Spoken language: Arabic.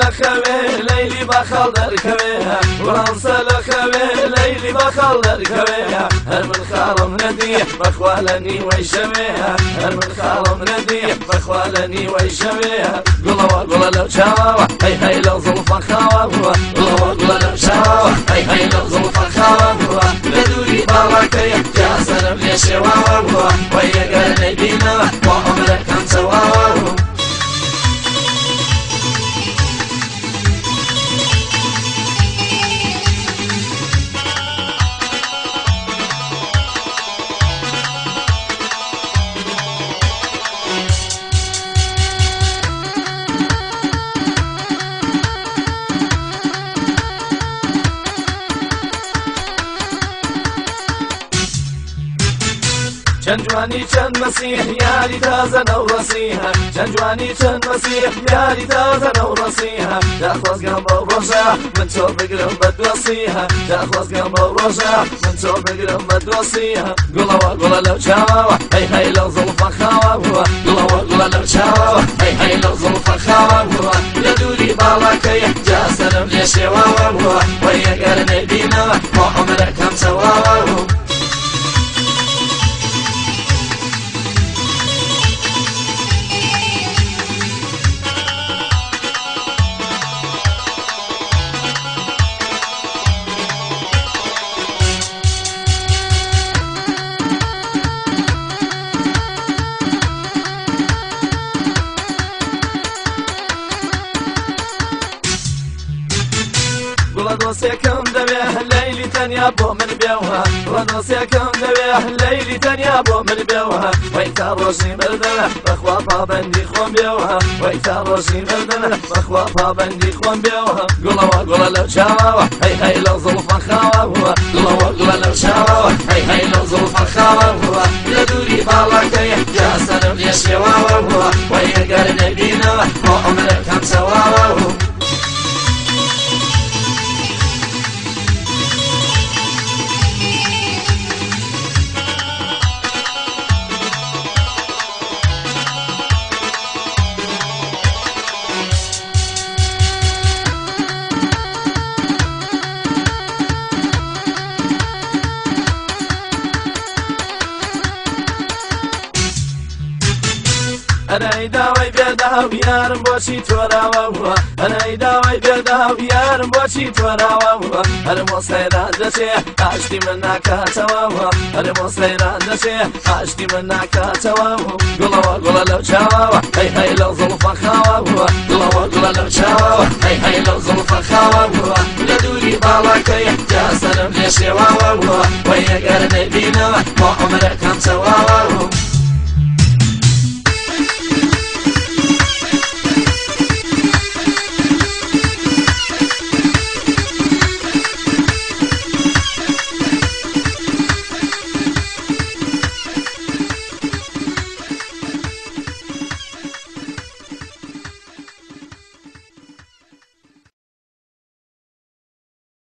دەرکەوێ لەیلی باخەڵ دەرکەوێ وڵانسە لە خەوێ لەیلی باخەڵ دەرکەوێ هەر من بەخوا لە نیوەی شەوێ هەر من نیوەی شەوێ گوڵەوە گوڵە لەو چاوە هەی هەی لەو زڵفە خاوە بووە گوڵەوە گوڵە لەو چاوە هەی هەی لەو زڵفە خاوە بووە لە دووری باڵەکەی جاسەرم لێ شێواوە بووە وەی چەند جوانی چەند مەسیح یاری تازە نەو ڕسیها چەند جوانی چەند مەسیح یاری تازە نەو ڕسیها داخوازگەم بەو ڕۆژە من تۆ بگرم بە دۆسیها داخوازگەم بەو ڕۆژە من تۆ بگرم بە دۆسیها گوڵەوە گوڵە لەو چاوەوە هەی هەی لەو زڵفە خاوە بووە گوڵەوە گوڵە لەو چاوەوە هەی هەی لەو زڵفە خاوە بووە لە دووری باڵەکەی جاسەرم لێ شێواوە بووە وەی ئەگەر نەبینەوە بۆ عمرەکەم دۆسێکم دەوێ لەیلی تەنیا بۆ من بێوە دۆسێکم دەوێ لەیلی تەنیا بۆ من بێوە وەی تا ڕۆژی مردنە بەخوا پابندی خۆم بێوە وەی تا ڕۆژی مردنە بەخوا پابندی خۆم بێوە گوڵەوە گوڵە لەو چاوەوە هەی هەی لەو زڵفە خاوە بووە گوڵەوە گوڵە لەو چاوەوە هەی هەی لەو زڵفە خاوە بووە لە دووری باڵەکەی جاسەرم لێ شێواوە بووە وەی ئەگەر نەبینەوە بۆ عمرەکەم چەواوە بوو ئەنای داوای بێداو یارم بۆچی تۆراوە بووە ئەنای داوای بێداو یارم بۆچی تۆراوە بووە هەر مۆسەیران دەچێ ئاشتی من ناکاتەوە بووە هەر مۆسەیران دەچێ ئاشتی من ناکاتەوە گوڵەوە گوڵە لەو چاوەوە هەی هەی لەو زڵفە خاوە بووە گوڵەوە گوڵە لەو چاوەوە هەی هەی لەو زڵفە خاوە بووە لە دووری باڵەکەی جاسەرم لێ شێواوە بووە وەی ئەگەر نەبینەوە بۆ عمرەکە